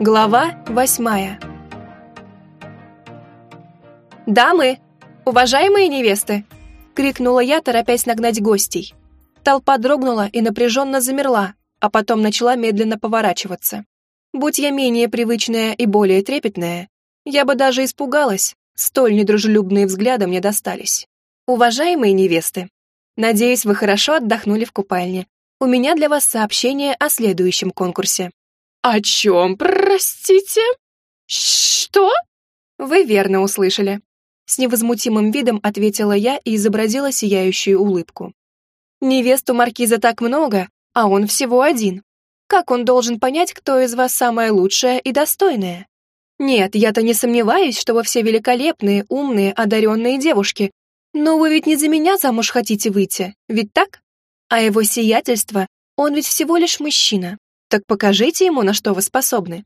Глава восьмая «Дамы! Уважаемые невесты!» — крикнула я, торопясь нагнать гостей. Толпа дрогнула и напряженно замерла, а потом начала медленно поворачиваться. Будь я менее привычная и более трепетная, я бы даже испугалась, столь недружелюбные взгляды мне достались. Уважаемые невесты, надеюсь, вы хорошо отдохнули в купальне. У меня для вас сообщение о следующем конкурсе. «О чем, простите?» «Что?» Вы верно услышали. С невозмутимым видом ответила я и изобразила сияющую улыбку. Невесту маркиза так много, а он всего один. Как он должен понять, кто из вас самая лучшая и достойная? Нет, я-то не сомневаюсь, что вы все великолепные, умные, одаренные девушки. Но вы ведь не за меня замуж хотите выйти, ведь так? А его сиятельство, он ведь всего лишь мужчина. Так покажите ему, на что вы способны.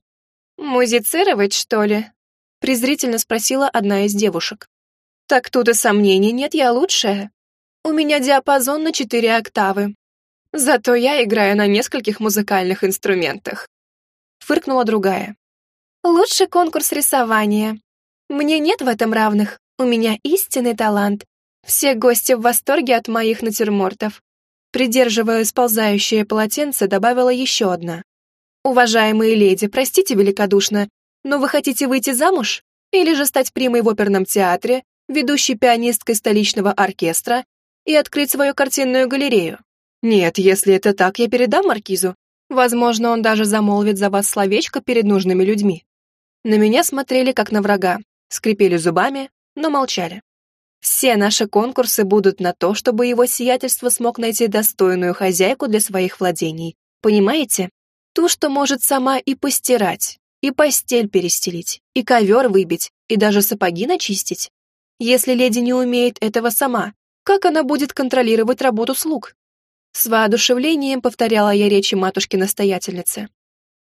Музицировать, что ли? Презрительно спросила одна из девушек. Так тут и сомнений нет, я лучшая. У меня диапазон на четыре октавы. Зато я играю на нескольких музыкальных инструментах. Фыркнула другая. Лучший конкурс рисования. Мне нет в этом равных. У меня истинный талант. Все гости в восторге от моих натюрмортов. Придерживая сползающее полотенце, добавила еще одна. «Уважаемые леди, простите великодушно, но вы хотите выйти замуж? Или же стать примой в оперном театре, ведущей пианисткой столичного оркестра и открыть свою картинную галерею. Нет, если это так, я передам маркизу. Возможно, он даже замолвит за вас словечко перед нужными людьми. На меня смотрели как на врага, скрипели зубами, но молчали. Все наши конкурсы будут на то, чтобы его сиятельство смог найти достойную хозяйку для своих владений. Понимаете? Ту, что может сама и постирать, и постель перестелить, и ковер выбить, и даже сапоги начистить. Если леди не умеет этого сама, как она будет контролировать работу слуг? С воодушевлением повторяла я речи матушки-настоятельницы.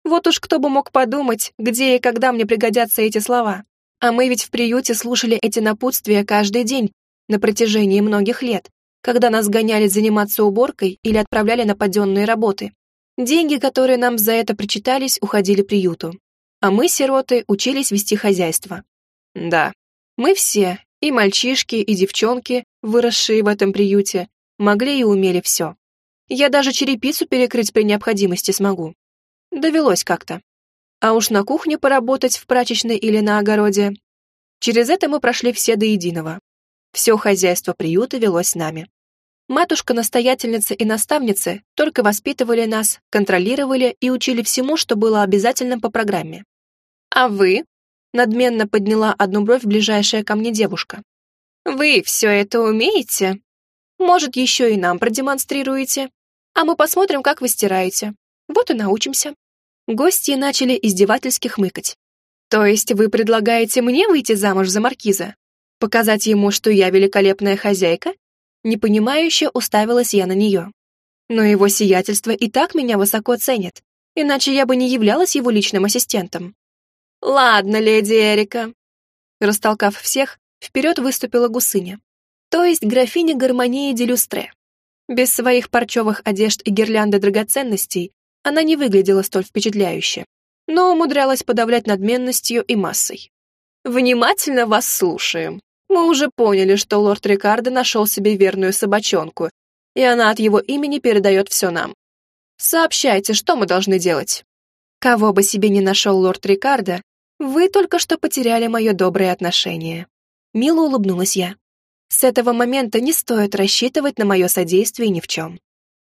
Вот уж кто бы мог подумать, где и когда мне пригодятся эти слова. А мы ведь в приюте слушали эти напутствия каждый день на протяжении многих лет, когда нас гоняли заниматься уборкой или отправляли на подденные работы. Деньги, которые нам за это причитались, уходили приюту. А мы, сироты, учились вести хозяйство. Да, мы все, и мальчишки, и девчонки, выросшие в этом приюте, могли и умели все. Я даже черепицу перекрыть при необходимости смогу. Довелось как-то. А уж на кухне поработать в прачечной или на огороде. Через это мы прошли все до единого. Все хозяйство приюта велось с нами. Матушка-настоятельница и наставницы только воспитывали нас, контролировали и учили всему, что было обязательным по программе. А вы? Надменно подняла одну бровь ближайшая ко мне девушка. «Вы все это умеете? Может, еще и нам продемонстрируете? А мы посмотрим, как вы стираете. Вот и научимся». Гости начали издевательски хмыкать. «То есть вы предлагаете мне выйти замуж за маркиза? Показать ему, что я великолепная хозяйка?» Непонимающе уставилась я на нее. Но его сиятельство и так меня высоко ценит, иначе я бы не являлась его личным ассистентом. «Ладно, леди Эрика». Растолкав всех, вперед выступила гусыня, то есть графиня гармонии Делюстре. Без своих парчевых одежд и гирлянды драгоценностей она не выглядела столь впечатляюще, но умудрялась подавлять надменностью и массой. «Внимательно вас слушаем. Мы уже поняли, что лорд Рикардо нашел себе верную собачонку, и она от его имени передает все нам. Сообщайте, что мы должны делать». Кого бы себе не нашел лорд Рикардо, вы только что потеряли мое доброе отношение. Мило улыбнулась я. С этого момента не стоит рассчитывать на мое содействие ни в чем.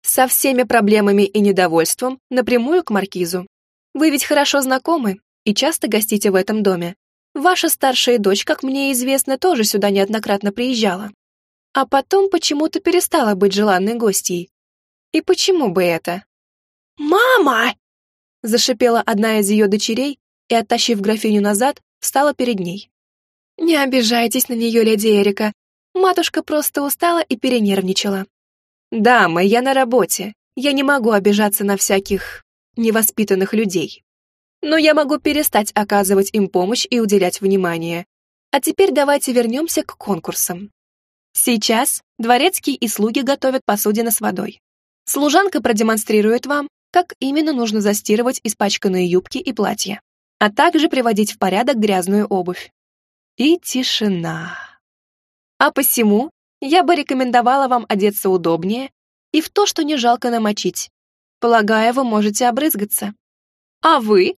Со всеми проблемами и недовольством напрямую к маркизу. Вы ведь хорошо знакомы и часто гостите в этом доме. Ваша старшая дочь, как мне известно, тоже сюда неоднократно приезжала. А потом почему-то перестала быть желанной гостьей. И почему бы это? «Мама!» Зашипела одна из ее дочерей, и, оттащив графиню назад, встала перед ней. «Не обижайтесь на нее, леди Эрика. Матушка просто устала и перенервничала. Дама, я на работе. Я не могу обижаться на всяких невоспитанных людей. Но я могу перестать оказывать им помощь и уделять внимание. А теперь давайте вернемся к конкурсам. Сейчас дворецкие и слуги готовят посудины с водой. Служанка продемонстрирует вам, как именно нужно застирывать испачканные юбки и платья. а также приводить в порядок грязную обувь. И тишина. А посему я бы рекомендовала вам одеться удобнее и в то, что не жалко намочить. Полагаю, вы можете обрызгаться. А вы?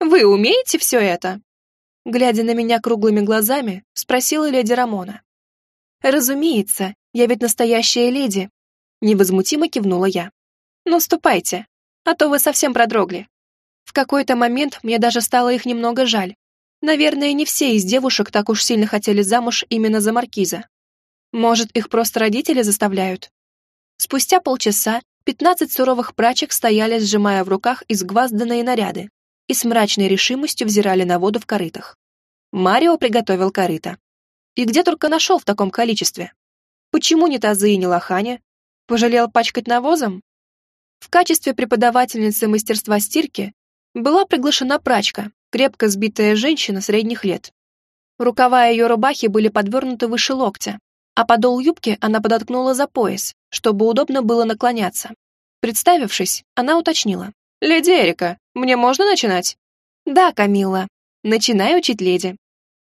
Вы умеете все это? Глядя на меня круглыми глазами, спросила леди Рамона. Разумеется, я ведь настоящая леди. Невозмутимо кивнула я. Ну, ступайте, а то вы совсем продрогли. В какой-то момент мне даже стало их немного жаль. Наверное, не все из девушек так уж сильно хотели замуж именно за маркиза. Может, их просто родители заставляют? Спустя полчаса пятнадцать суровых прачек стояли, сжимая в руках изгвазданные наряды, и с мрачной решимостью взирали на воду в корытах. Марио приготовил корыто. И где только нашел в таком количестве? Почему не тазы и не лохани? Пожалел пачкать навозом? В качестве преподавательницы мастерства стирки была приглашена прачка, крепко сбитая женщина средних лет. Рукава ее рубахи были подвернуты выше локтя, а подол юбки она подоткнула за пояс, чтобы удобно было наклоняться. Представившись, она уточнила. «Леди Эрика, мне можно начинать?» «Да, Камилла. Начинай учить леди».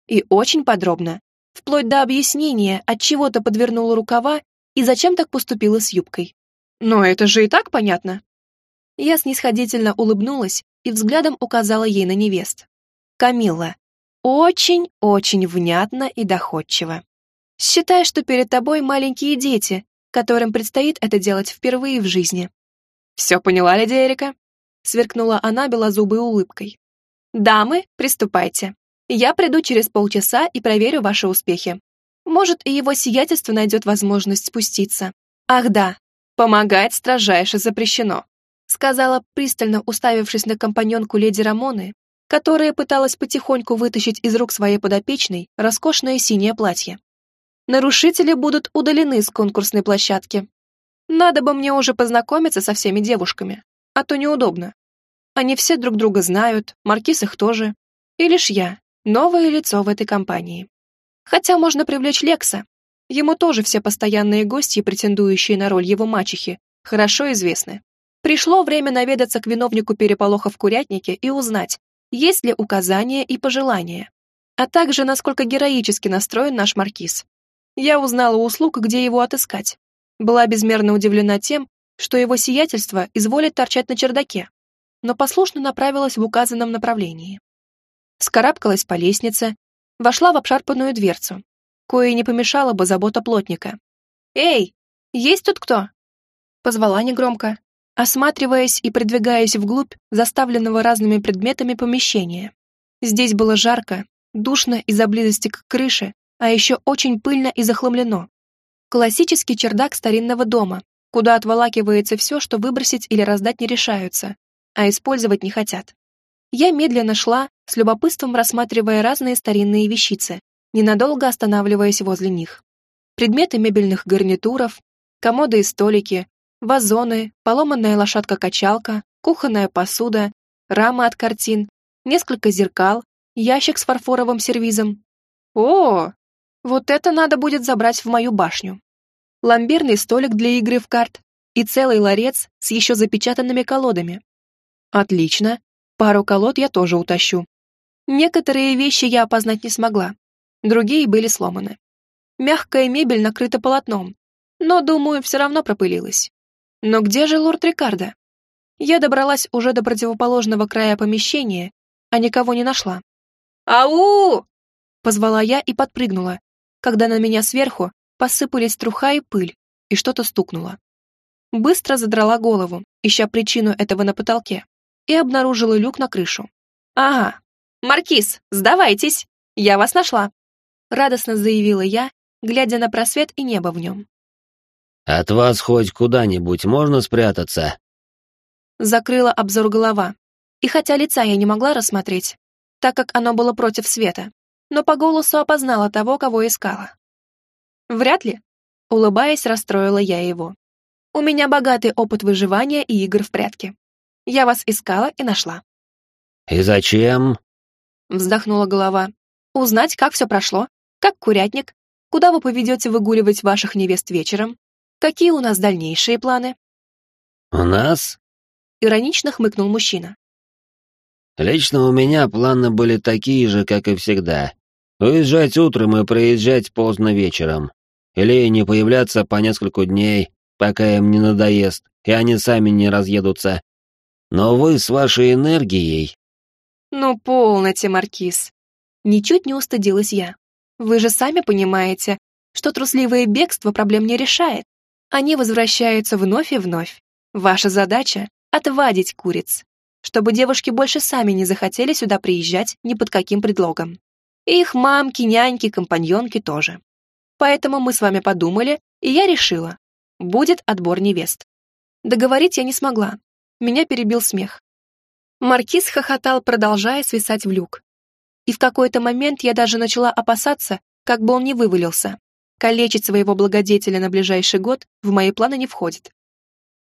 И очень подробно, вплоть до объяснения, от чего то подвернула рукава и зачем так поступила с юбкой. «Но это же и так понятно». Я снисходительно улыбнулась и взглядом указала ей на невест. «Камилла, очень-очень внятно и доходчиво. Считай, что перед тобой маленькие дети, которым предстоит это делать впервые в жизни. «Все поняла, леди Эрика?» сверкнула она белозубой улыбкой. «Дамы, приступайте. Я приду через полчаса и проверю ваши успехи. Может, и его сиятельство найдет возможность спуститься. Ах да, помогать строжайше запрещено», сказала, пристально уставившись на компаньонку леди Рамоны, которая пыталась потихоньку вытащить из рук своей подопечной роскошное синее платье нарушители будут удалены с конкурсной площадки. Надо бы мне уже познакомиться со всеми девушками, а то неудобно. Они все друг друга знают, Маркиз их тоже. И лишь я, новое лицо в этой компании. Хотя можно привлечь Лекса. Ему тоже все постоянные гости, претендующие на роль его мачехи, хорошо известны. Пришло время наведаться к виновнику переполоха в курятнике и узнать, есть ли указания и пожелания, а также насколько героически настроен наш маркиз. Я узнала услуг, где его отыскать. Была безмерно удивлена тем, что его сиятельство изволит торчать на чердаке, но послушно направилась в указанном направлении. Скарабкалась по лестнице, вошла в обшарпанную дверцу, кое не помешала бы забота плотника. «Эй, есть тут кто?» Позвала негромко, осматриваясь и придвигаясь вглубь заставленного разными предметами помещения. Здесь было жарко, душно из-за близости к крыше а еще очень пыльно и захламлено. Классический чердак старинного дома, куда отволакивается все, что выбросить или раздать не решаются, а использовать не хотят. Я медленно шла, с любопытством рассматривая разные старинные вещицы, ненадолго останавливаясь возле них. Предметы мебельных гарнитуров, комоды и столики, вазоны, поломанная лошадка-качалка, кухонная посуда, рамы от картин, несколько зеркал, ящик с фарфоровым сервизом. О, вот это надо будет забрать в мою башню. Ламберный столик для игры в карт и целый ларец с еще запечатанными колодами. Отлично. Пару колод я тоже утащу. Некоторые вещи я опознать не смогла. Другие были сломаны. Мягкая мебель накрыта полотном, но, думаю, все равно пропылилась. Но где же лорд Рикардо? Я добралась уже до противоположного края помещения, а никого не нашла. «Ау!» — позвала я и подпрыгнула, когда на меня сверху посыпались труха и пыль, и что-то стукнуло. Быстро задрала голову, ища причину этого на потолке, и обнаружила люк на крышу. «Ага, Маркиз, сдавайтесь! Я вас нашла!» Радостно заявила я, глядя на просвет и небо в нем. «От вас хоть куда-нибудь можно спрятаться?» Закрыла обзор голова, и хотя лица я не могла рассмотреть, так как оно было против света, но по голосу опознала того, кого искала. «Вряд ли», — улыбаясь, расстроила я его. «У меня богатый опыт выживания и игр в прятки. Я вас искала и нашла». «И зачем?» — вздохнула голова. «Узнать, как все прошло, как курятник, куда вы поведете выгуливать ваших невест вечером, какие у нас дальнейшие планы». «У нас?» — иронично хмыкнул мужчина. Лично у меня планы были такие же, как и всегда. Уезжать утром и приезжать поздно вечером. Или не появляться по несколько дней, пока им не надоест, и они сами не разъедутся. Но вы с вашей энергией... Ну, полноте, Маркиз. Ничуть не устыдилась я. Вы же сами понимаете, что трусливое бегство проблем не решает. Они возвращаются вновь и вновь. Ваша задача — отвадить куриц, чтобы девушки больше сами не захотели сюда приезжать ни под каким предлогом. И их мамки, няньки, компаньонки тоже. Поэтому мы с вами подумали, и я решила. Будет отбор невест. Договорить я не смогла. Меня перебил смех. Маркиз хохотал, продолжая свисать в люк. И в какой-то момент я даже начала опасаться, как бы он не вывалился. Калечить своего благодетеля на ближайший год в мои планы не входит.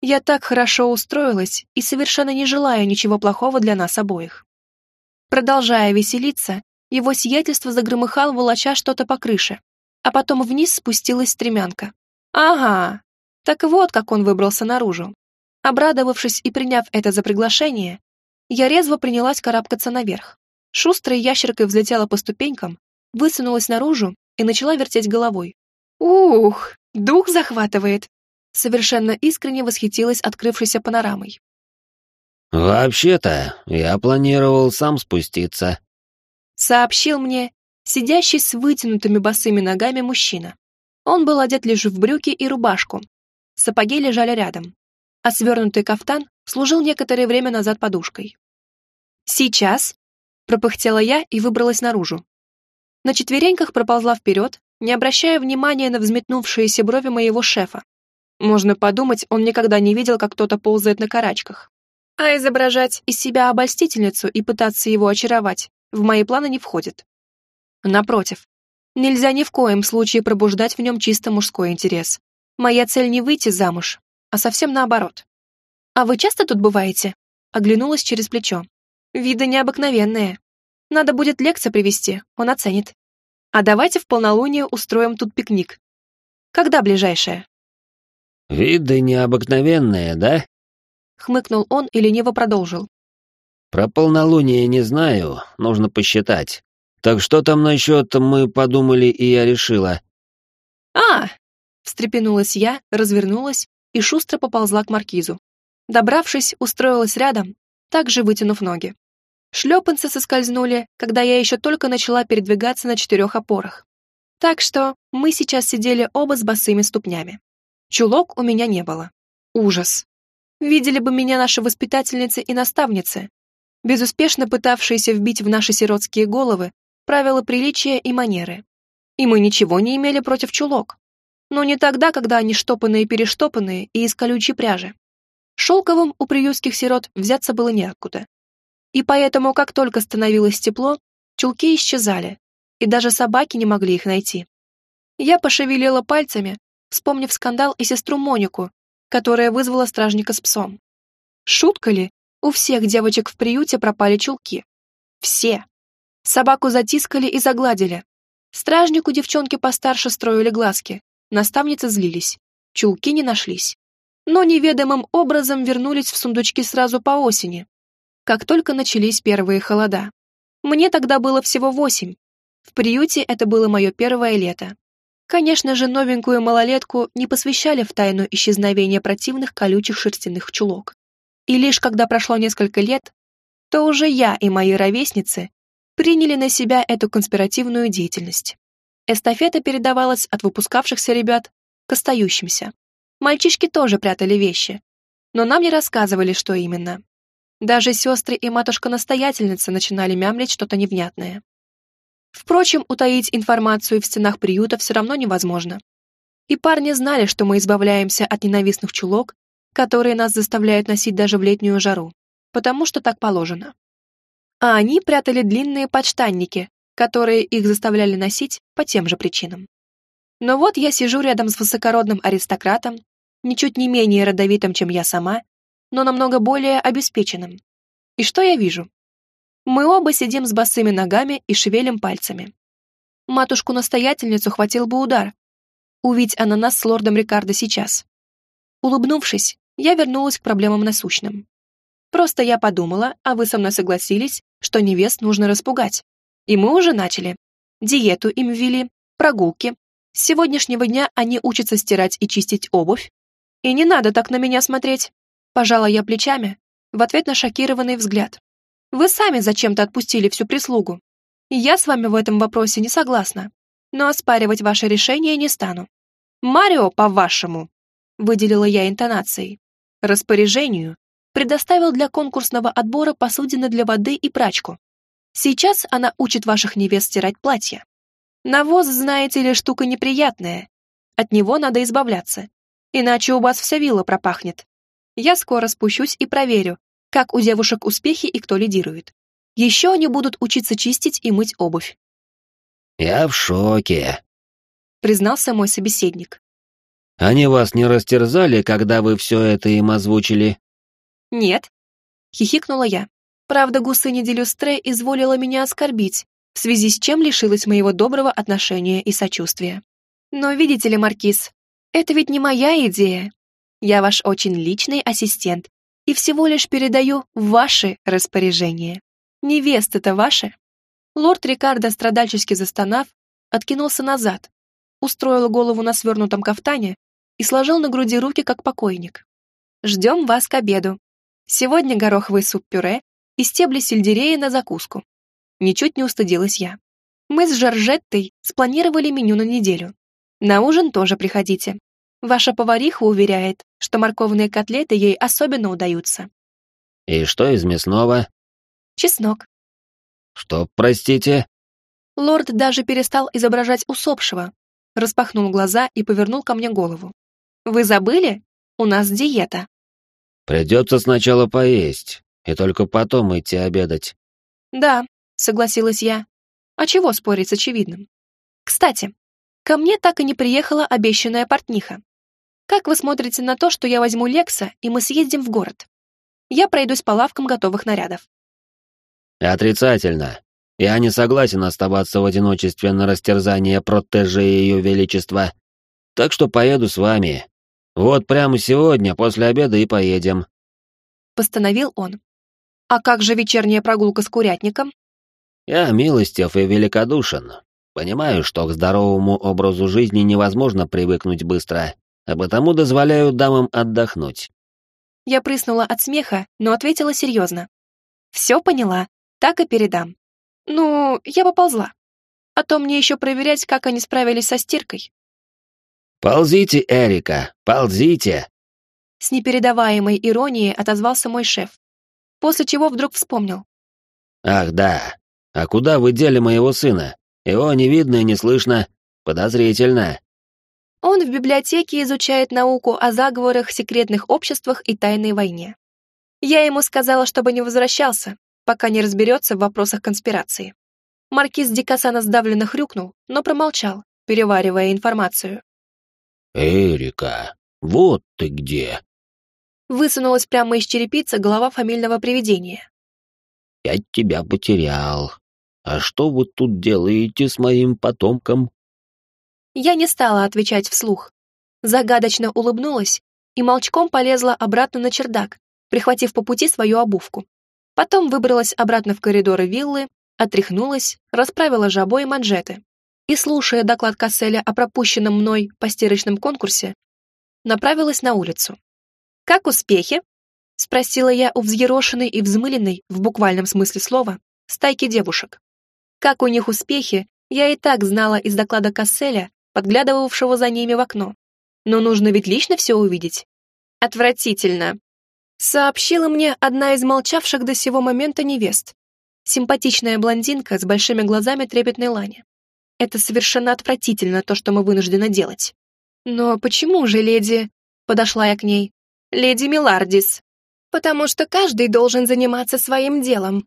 Я так хорошо устроилась и совершенно не желаю ничего плохого для нас обоих. Продолжая веселиться, его сиятельство загромыхал, волоча что-то по крыше, а потом вниз спустилась стремянка. Ага, так вот, как он выбрался наружу. Обрадовавшись и приняв это за приглашение, я резво принялась карабкаться наверх. Шустрой ящеркой взлетела по ступенькам, высунулась наружу и начала вертеть головой. «Ух, дух захватывает!» Совершенно искренне восхитилась открывшейся панорамой. «Вообще-то, я планировал сам спуститься», — сообщил мне сидящий с вытянутыми босыми ногами мужчина. Он был одет лишь в брюки и рубашку. Сапоги лежали рядом, а свернутый кафтан служил некоторое время назад подушкой. «Сейчас», — пропыхтела я и выбралась наружу. На четвереньках проползла вперед, не обращая внимания на взметнувшиеся брови моего шефа. Можно подумать, он никогда не видел, как кто-то ползает на карачках. А изображать из себя обольстительницу и пытаться его очаровать в мои планы не входит. Напротив, нельзя ни в коем случае пробуждать в нем чисто мужской интерес. Моя цель не выйти замуж, а совсем наоборот. «А вы часто тут бываете?» Оглянулась через плечо. «Виды необыкновенные. Надо будет лекция привести, он оценит». А давайте в полнолуние устроим тут пикник. Когда ближайшее? Виды необыкновенные, да? Хмыкнул он и лениво продолжил. Про полнолуние не знаю, нужно посчитать. Так что там насчет мы подумали, и я решила. А! Встрепенулась я, развернулась и шустро поползла к маркизу. Добравшись, устроилась рядом, также вытянув ноги. Шлепанцы соскользнули, когда я еще только начала передвигаться на четырех опорах. Так что мы сейчас сидели оба с босыми ступнями. Чулок у меня не было. Ужас. Видели бы меня наши воспитательницы и наставницы, безуспешно пытавшиеся вбить в наши сиротские головы правила приличия и манеры. И мы ничего не имели против чулок. Но не тогда, когда они штопанные-перештопанные и из колючей пряжи. Шелковым у приютских сирот взяться было неоткуда. И поэтому, как только становилось тепло, чулки исчезали, и даже собаки не могли их найти. Я пошевелила пальцами, вспомнив скандал и сестру Монику, которая вызвала стражника с псом. Шутка ли? У всех девочек в приюте пропали чулки. Все. Собаку затискали и загладили. Стражнику девчонки постарше строили глазки, наставницы злились. Чулки не нашлись. Но неведомым образом вернулись в сундучки сразу по осени, как только начались первые холода. Мне тогда было всего восемь. В приюте это было мое первое лето. Конечно же, новенькую малолетку не посвящали в тайну исчезновения противных колючих шерстяных чулок. И лишь когда прошло несколько лет, то уже я и мои ровесницы приняли на себя эту конспиративную деятельность. Эстафета передавалась от выпускавшихся ребят к остающимся. Мальчишки тоже прятали вещи, но нам не рассказывали, что именно. Даже сестры и матушка-настоятельница начинали мямлить что-то невнятное. Впрочем, утаить информацию в стенах приюта все равно невозможно. И парни знали, что мы избавляемся от ненавистных чулок, которые нас заставляют носить даже в летнюю жару, потому что так положено. А они прятали длинные подштанники, которые их заставляли носить по тем же причинам. Но вот я сижу рядом с высокородным аристократом, ничуть не менее родовитым, чем я сама, но намного более обеспеченным. И что я вижу? Мы оба сидим с босыми ногами и шевелим пальцами. Матушку-настоятельницу хватил бы удар. Увидь она нас с лордом Рикардо сейчас. Улыбнувшись, я вернулась к проблемам насущным. Просто я подумала, а вы со мной согласились, что невест нужно распугать. И мы уже начали. Диету им ввели, прогулки. С сегодняшнего дня они учатся стирать и чистить обувь. И не надо так на меня смотреть. Пожала я плечами, в ответ на шокированный взгляд. Вы сами зачем-то отпустили всю прислугу. Я с вами в этом вопросе не согласна. Но оспаривать ваше решение не стану. Марио, по-вашему, выделила я интонацией, распоряжению предоставил для конкурсного отбора посудины для воды и прачку. Сейчас она учит ваших невест стирать платья. Навоз, знаете ли, штука неприятная. От него надо избавляться. Иначе у вас вся вилла пропахнет. Я скоро спущусь и проверю, как у девушек успехи и кто лидирует. Еще они будут учиться чистить и мыть обувь. «Я в шоке», — признался мой собеседник. «Они вас не растерзали, когда вы все это им озвучили?» «Нет», — хихикнула я. Правда, гусыня Делюстре изволила меня оскорбить, в связи с чем лишилась моего доброго отношения и сочувствия. Но видите ли, Маркиз, это ведь не моя идея. Я ваш очень личный ассистент и всего лишь передаю ваши распоряжения. Невеста-то ваша. Лорд Рикардо, страдальчески застонав, откинулся назад, устроил голову на свернутом кафтане и сложил на груди руки, как покойник. «Ждем вас к обеду. Сегодня гороховый суп-пюре и стебли сельдерея на закуску. Ничуть не устыдилась я. Мы с Жоржеттой спланировали меню на неделю. На ужин тоже приходите. Ваша повариха уверяет, что морковные котлеты ей особенно удаются. И что из мясного? Чеснок. Что, простите? Лорд даже перестал изображать усопшего, распахнул глаза и повернул ко мне голову. Вы забыли? У нас диета. Придется сначала поесть, и только потом идти обедать. Да, согласилась я. А чего спорить с очевидным? Кстати, ко мне так и не приехала обещанная портниха. Как вы смотрите на то, что я возьму Лекса, и мы съездим в город? Я пройдусь по лавкам готовых нарядов. Отрицательно. Я не согласен оставаться в одиночестве на растерзание протеже Ее Величества. Так что поеду с вами, вот прямо сегодня, после обеда и поедем. Постановил он. А как же вечерняя прогулка с курятником? Я милостив и великодушен. Понимаю, что к здоровому образу жизни невозможно привыкнуть быстро, а потому дозволяю дамам отдохнуть. Я прыснула от смеха, но ответила серьезно. Все поняла, так и передам. Ну, я поползла. А то мне еще проверять, как они справились со стиркой. «Ползите, Эрика, ползите!» С непередаваемой иронией отозвался мой шеф, после чего вдруг вспомнил. «Ах, да. А куда вы дели моего сына? Его не видно и не слышно. Подозрительно». Он в библиотеке изучает науку о заговорах, секретных обществах и тайной войне. Я ему сказала, чтобы не возвращался, пока не разберется в вопросах конспирации. Маркиз Дикасана сдавленно хрюкнул, но промолчал, переваривая информацию. «Эрика, вот ты где!» Высунулась прямо из черепицы голова фамильного привидения. «Я тебя потерял. А что вы тут делаете с моим потомком?» Я не стала отвечать вслух. Загадочно улыбнулась и молчком полезла обратно на чердак, прихватив по пути свою обувку. Потом выбралась обратно в коридоры виллы, отряхнулась, расправила жабо и манжеты и, слушая доклад Касселя о пропущенном мной постирочном конкурсе, направилась на улицу. «Как успехи?» — спросила я у взъерошенной и взмыленной, в буквальном смысле слова, стайки девушек. Как у них успехи, я и так знала из доклада Касселя, подглядывавшего за ними в окно. Но нужно ведь лично все увидеть. Отвратительно. Сообщила мне одна из молчавших до сего момента невест. Симпатичная блондинка с большими глазами трепетной лани. Это совершенно отвратительно, то, что мы вынуждены делать. Но почему же, леди... Подошла я к ней. Леди Милардис. Потому что каждый должен заниматься своим делом.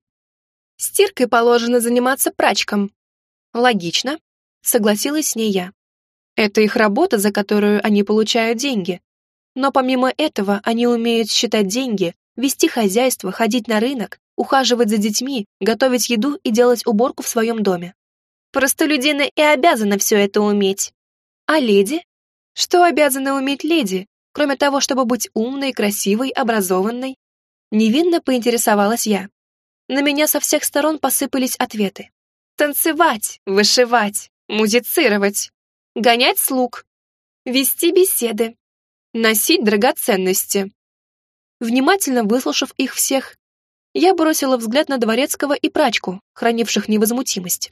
Стиркой положено заниматься прачкам. Логично. Согласилась с ней я. Это их работа, за которую они получают деньги. Но помимо этого они умеют считать деньги, вести хозяйство, ходить на рынок, ухаживать за детьми, готовить еду и делать уборку в своем доме. Простолюдины и обязаны все это уметь. А леди? Что обязаны уметь леди, кроме того, чтобы быть умной, красивой, образованной? Невинно поинтересовалась я. На меня со всех сторон посыпались ответы. Танцевать, вышивать, музицировать, гонять слуг, вести беседы, носить драгоценности. Внимательно выслушав их всех, я бросила взгляд на Дворецкого и прачку, хранивших невозмутимость.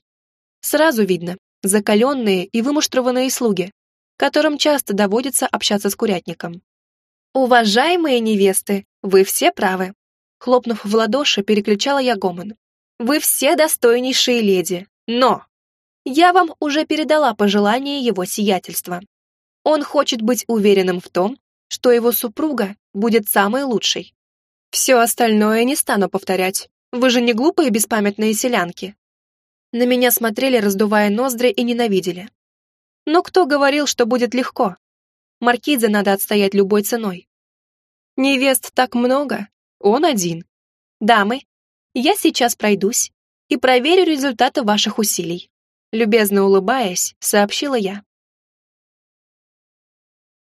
Сразу видно, закаленные и вымуштрованные слуги, которым часто доводится общаться с курятником. «Уважаемые невесты, вы все правы!» Хлопнув в ладоши, переключала я гомон. «Вы все достойнейшие леди, но я вам уже передала пожелание его сиятельства. Он хочет быть уверенным в том, что его супруга будет самой лучшей. Все остальное не стану повторять. Вы же не глупые беспамятные селянки. На меня смотрели, раздувая ноздри, и ненавидели. Но кто говорил, что будет легко? Маркизе надо отстоять любой ценой. Невест так много, он один. Дамы, я сейчас пройдусь и проверю результаты ваших усилий. Любезно улыбаясь, сообщила я.